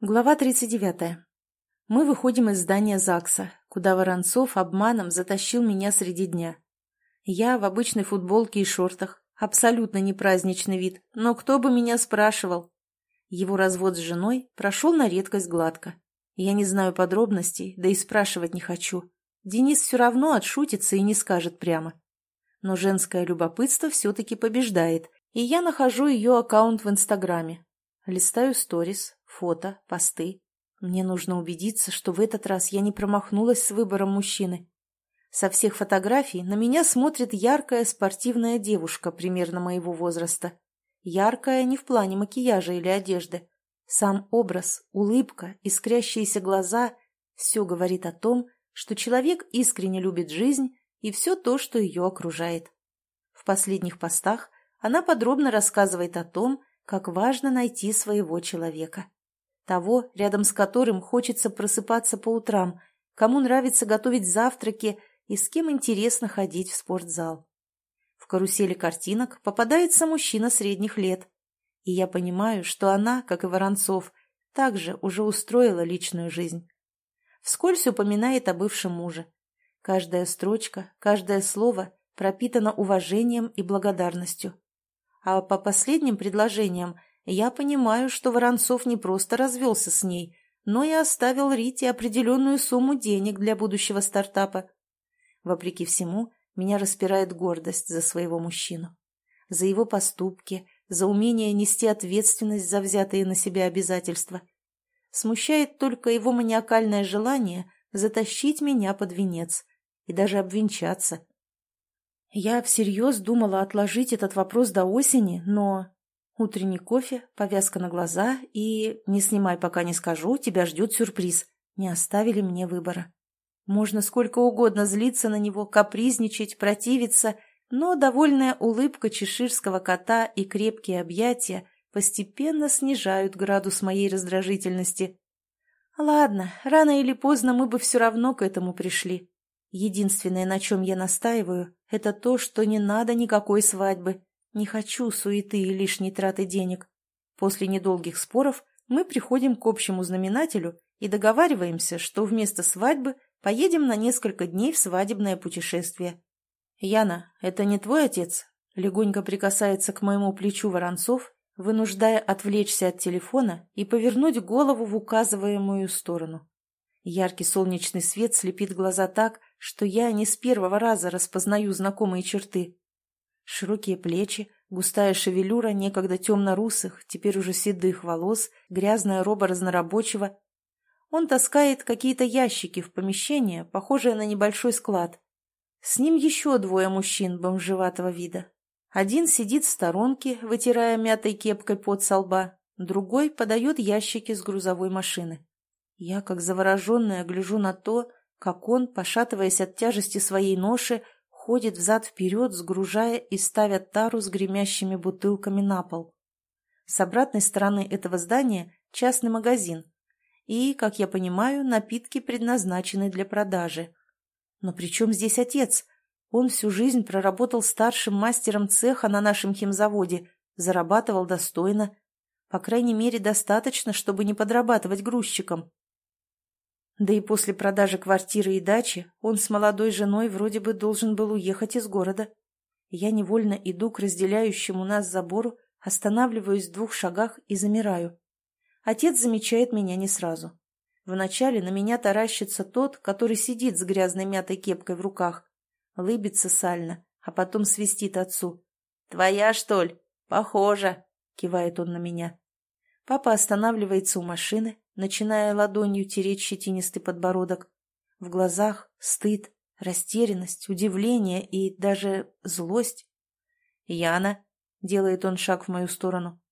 Глава 39. Мы выходим из здания ЗАГСа, куда Воронцов обманом затащил меня среди дня. Я в обычной футболке и шортах, абсолютно не праздничный вид, но кто бы меня спрашивал? Его развод с женой прошел на редкость гладко. Я не знаю подробностей, да и спрашивать не хочу. Денис все равно отшутится и не скажет прямо. Но женское любопытство все-таки побеждает, и я нахожу ее аккаунт в Инстаграме. Листаю сторис, фото, посты. Мне нужно убедиться, что в этот раз я не промахнулась с выбором мужчины. Со всех фотографий на меня смотрит яркая спортивная девушка примерно моего возраста. Яркая не в плане макияжа или одежды. Сам образ, улыбка, искрящиеся глаза – все говорит о том, что человек искренне любит жизнь и все то, что ее окружает. В последних постах она подробно рассказывает о том, как важно найти своего человека того, рядом с которым хочется просыпаться по утрам, кому нравится готовить завтраки и с кем интересно ходить в спортзал. В карусели картинок попадается мужчина средних лет, и я понимаю, что она, как и Воронцов, также уже устроила личную жизнь. Вскользь упоминает о бывшем муже. Каждая строчка, каждое слово пропитано уважением и благодарностью. А по последним предложениям я понимаю, что Воронцов не просто развелся с ней, но и оставил Рите определенную сумму денег для будущего стартапа. Вопреки всему, меня распирает гордость за своего мужчину. За его поступки, за умение нести ответственность за взятые на себя обязательства. Смущает только его маниакальное желание затащить меня под венец и даже обвенчаться. Я всерьез думала отложить этот вопрос до осени, но Утренний кофе, повязка на глаза и «не снимай, пока не скажу, тебя ждет сюрприз» не оставили мне выбора. Можно сколько угодно злиться на него, капризничать, противиться, но довольная улыбка чеширского кота и крепкие объятия постепенно снижают градус моей раздражительности. Ладно, рано или поздно мы бы все равно к этому пришли. Единственное, на чем я настаиваю, это то, что не надо никакой свадьбы. Не хочу суеты и лишней траты денег. После недолгих споров мы приходим к общему знаменателю и договариваемся, что вместо свадьбы поедем на несколько дней в свадебное путешествие. «Яна, это не твой отец?» Легонько прикасается к моему плечу Воронцов, вынуждая отвлечься от телефона и повернуть голову в указываемую сторону. Яркий солнечный свет слепит глаза так, что я не с первого раза распознаю знакомые черты. Широкие плечи, густая шевелюра некогда темно-русых, теперь уже седых волос, грязная роба разнорабочего. Он таскает какие-то ящики в помещение, похожее на небольшой склад. С ним еще двое мужчин бомжеватого вида. Один сидит в сторонке, вытирая мятой кепкой под со лба, другой подает ящики с грузовой машины. Я, как завороженная, гляжу на то, как он, пошатываясь от тяжести своей ноши, ходит взад-вперед, сгружая и ставя тару с гремящими бутылками на пол. С обратной стороны этого здания частный магазин. И, как я понимаю, напитки предназначены для продажи. Но при чем здесь отец? Он всю жизнь проработал старшим мастером цеха на нашем химзаводе, зарабатывал достойно. По крайней мере, достаточно, чтобы не подрабатывать грузчиком. Да и после продажи квартиры и дачи он с молодой женой вроде бы должен был уехать из города. Я невольно иду к разделяющему нас забору, останавливаюсь в двух шагах и замираю. Отец замечает меня не сразу. Вначале на меня таращится тот, который сидит с грязной мятой кепкой в руках. Лыбится сально, а потом свистит отцу. «Твоя, что ли? Похоже!» — кивает он на меня. Папа останавливается у машины, начиная ладонью тереть щетинистый подбородок. В глазах стыд, растерянность, удивление и даже злость. «Яна!» — делает он шаг в мою сторону.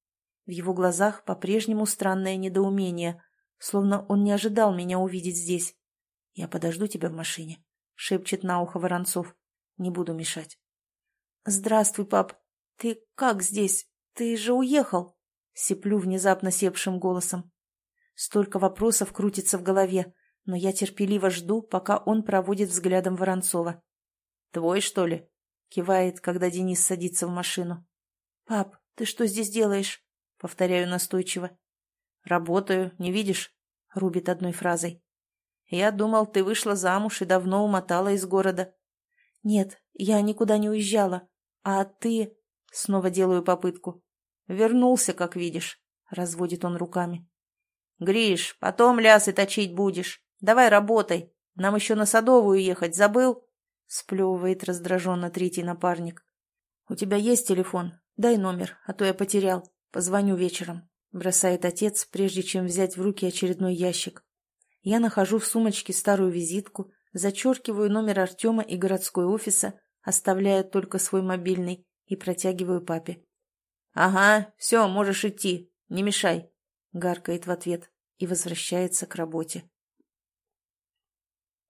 В его глазах по-прежнему странное недоумение, словно он не ожидал меня увидеть здесь. «Я подожду тебя в машине», — шепчет на ухо Воронцов. «Не буду мешать». «Здравствуй, пап. Ты как здесь? Ты же уехал?» — сиплю внезапно севшим голосом. Столько вопросов крутится в голове, но я терпеливо жду, пока он проводит взглядом Воронцова. «Твой, что ли?» — кивает, когда Денис садится в машину. «Пап, ты что здесь делаешь?» — повторяю настойчиво. «Работаю, не видишь?» — рубит одной фразой. «Я думал, ты вышла замуж и давно умотала из города». «Нет, я никуда не уезжала. А ты...» — снова делаю попытку. «Вернулся, как видишь», — разводит он руками. «Гриш, потом лясы точить будешь. Давай работай. Нам еще на Садовую ехать, забыл?» — сплевывает раздраженно третий напарник. «У тебя есть телефон? Дай номер, а то я потерял. Позвоню вечером» бросает отец, прежде чем взять в руки очередной ящик. Я нахожу в сумочке старую визитку, зачеркиваю номер Артема и городской офиса, оставляя только свой мобильный и протягиваю папе. «Ага, все, можешь идти, не мешай», — гаркает в ответ и возвращается к работе.